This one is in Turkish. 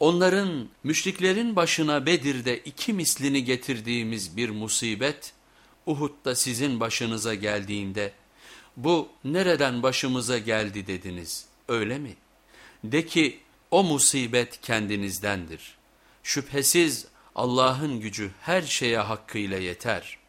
Onların, müşriklerin başına Bedir'de iki mislini getirdiğimiz bir musibet, Uhud'da sizin başınıza geldiğinde, bu nereden başımıza geldi dediniz, öyle mi? De ki, o musibet kendinizdendir. Şüphesiz Allah'ın gücü her şeye hakkıyla yeter.''